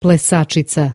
plesačica.